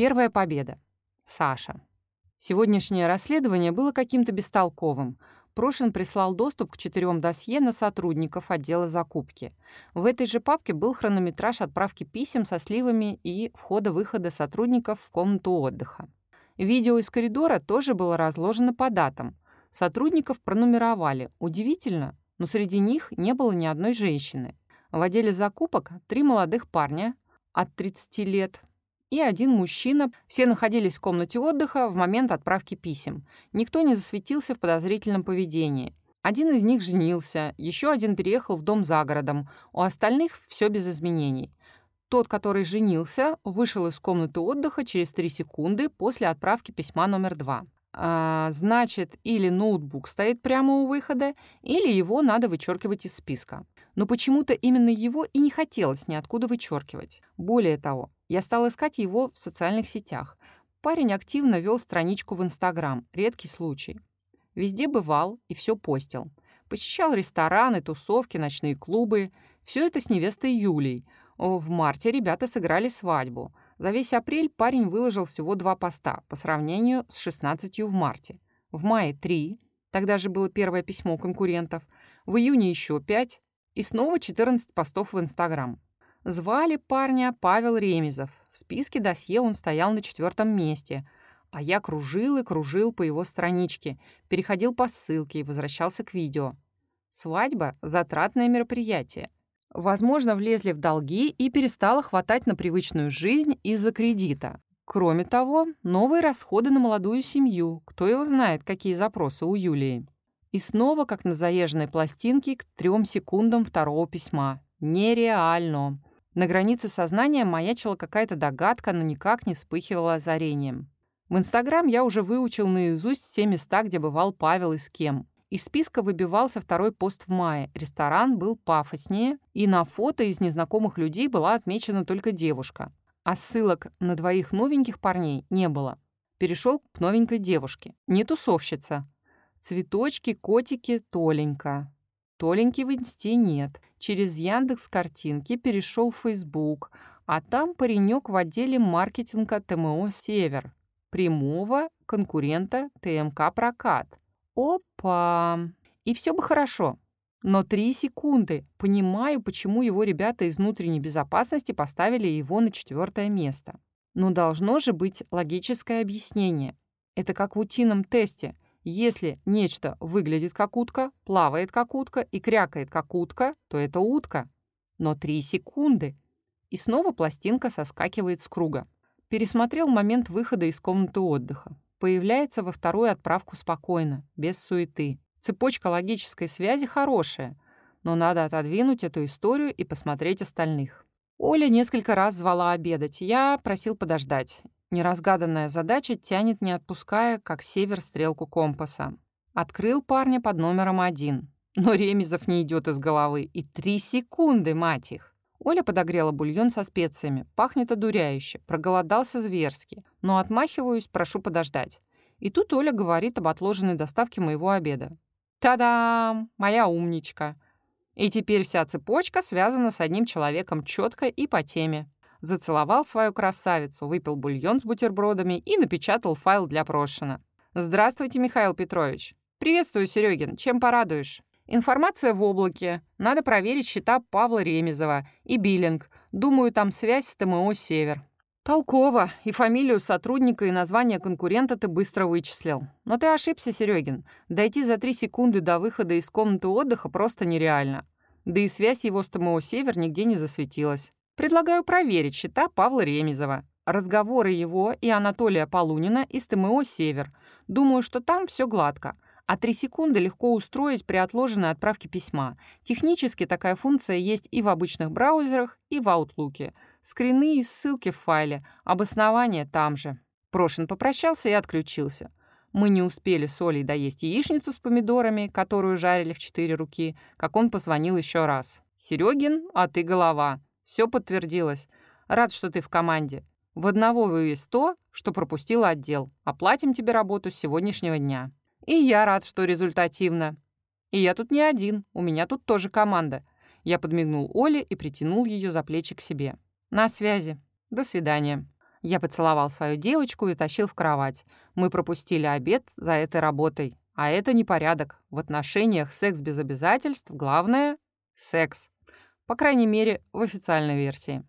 Первая победа. Саша. Сегодняшнее расследование было каким-то бестолковым. Прошин прислал доступ к четырем досье на сотрудников отдела закупки. В этой же папке был хронометраж отправки писем со сливами и входа-выхода сотрудников в комнату отдыха. Видео из коридора тоже было разложено по датам. Сотрудников пронумеровали. Удивительно, но среди них не было ни одной женщины. В отделе закупок три молодых парня от 30 лет и один мужчина. Все находились в комнате отдыха в момент отправки писем. Никто не засветился в подозрительном поведении. Один из них женился, еще один переехал в дом за городом. У остальных все без изменений. Тот, который женился, вышел из комнаты отдыха через 3 секунды после отправки письма номер 2. А, значит, или ноутбук стоит прямо у выхода, или его надо вычеркивать из списка. Но почему-то именно его и не хотелось ниоткуда вычеркивать. Более того, я стал искать его в социальных сетях. Парень активно вел страничку в Инстаграм, редкий случай. Везде бывал и все постил. Посещал рестораны, тусовки, ночные клубы. Все это с невестой Юлей. В марте ребята сыграли свадьбу. За весь апрель парень выложил всего два поста по сравнению с 16 в марте. В мае — три, тогда же было первое письмо конкурентов. В июне еще пять и снова 14 постов в Инстаграм. Звали парня Павел Ремезов. В списке досье он стоял на четвертом месте, а я кружил и кружил по его страничке, переходил по ссылке и возвращался к видео. Свадьба — затратное мероприятие. Возможно, влезли в долги и перестало хватать на привычную жизнь из-за кредита. Кроме того, новые расходы на молодую семью. Кто его знает, какие запросы у Юлии. И снова, как на заезженной пластинке, к трем секундам второго письма. Нереально. На границе сознания маячила какая-то догадка, но никак не вспыхивала озарением. В Инстаграм я уже выучил наизусть все места, где бывал Павел и с кем. Из списка выбивался второй пост в мае. Ресторан был пафоснее, и на фото из незнакомых людей была отмечена только девушка. А ссылок на двоих новеньких парней не было. Перешел к новенькой девушке. Не тусовщица. Цветочки, котики, Толенька. Толеньки в инсте нет через Яндекс картинки перешел в Facebook, а там паренек в отделе маркетинга ТМО «Север», прямого конкурента ТМК «Прокат». Опа! И все бы хорошо. Но три секунды. Понимаю, почему его ребята из внутренней безопасности поставили его на четвертое место. Но должно же быть логическое объяснение. Это как в утином тесте. Если нечто выглядит как утка, плавает как утка и крякает как утка, то это утка. Но три секунды. И снова пластинка соскакивает с круга. Пересмотрел момент выхода из комнаты отдыха. Появляется во вторую отправку спокойно, без суеты. Цепочка логической связи хорошая, но надо отодвинуть эту историю и посмотреть остальных. Оля несколько раз звала обедать. Я просил подождать. Неразгаданная задача тянет, не отпуская, как север стрелку компаса. Открыл парня под номером один. Но Ремезов не идет из головы. И три секунды, мать их. Оля подогрела бульон со специями. Пахнет одуряюще. Проголодался зверски. Но отмахиваюсь, прошу подождать. И тут Оля говорит об отложенной доставке моего обеда. Та-дам! Моя умничка. И теперь вся цепочка связана с одним человеком четко и по теме зацеловал свою красавицу, выпил бульон с бутербродами и напечатал файл для Прошина. «Здравствуйте, Михаил Петрович». «Приветствую, Серегин. Чем порадуешь?» «Информация в облаке. Надо проверить счета Павла Ремезова и биллинг. Думаю, там связь с ТМО «Север». «Толково. И фамилию сотрудника, и название конкурента ты быстро вычислил. Но ты ошибся, Серегин. Дойти за три секунды до выхода из комнаты отдыха просто нереально. Да и связь его с ТМО «Север» нигде не засветилась. Предлагаю проверить счета Павла Ремезова, разговоры его и Анатолия Полунина из ТМО «Север». Думаю, что там все гладко. А три секунды легко устроить при отложенной отправке письма. Технически такая функция есть и в обычных браузерах, и в Outlook. Скрины и ссылки в файле, обоснование там же. Прошин попрощался и отключился. Мы не успели с Олей доесть яичницу с помидорами, которую жарили в четыре руки, как он позвонил еще раз. «Серегин, а ты голова. Все подтвердилось. Рад, что ты в команде. В одного вывез то, что пропустила отдел. Оплатим тебе работу с сегодняшнего дня. И я рад, что результативно. И я тут не один, у меня тут тоже команда. Я подмигнул Оле и притянул ее за плечи к себе. На связи. До свидания. Я поцеловал свою девочку и тащил в кровать. Мы пропустили обед за этой работой. А это непорядок. В отношениях секс без обязательств главное — секс. По крайней мере, в официальной версии.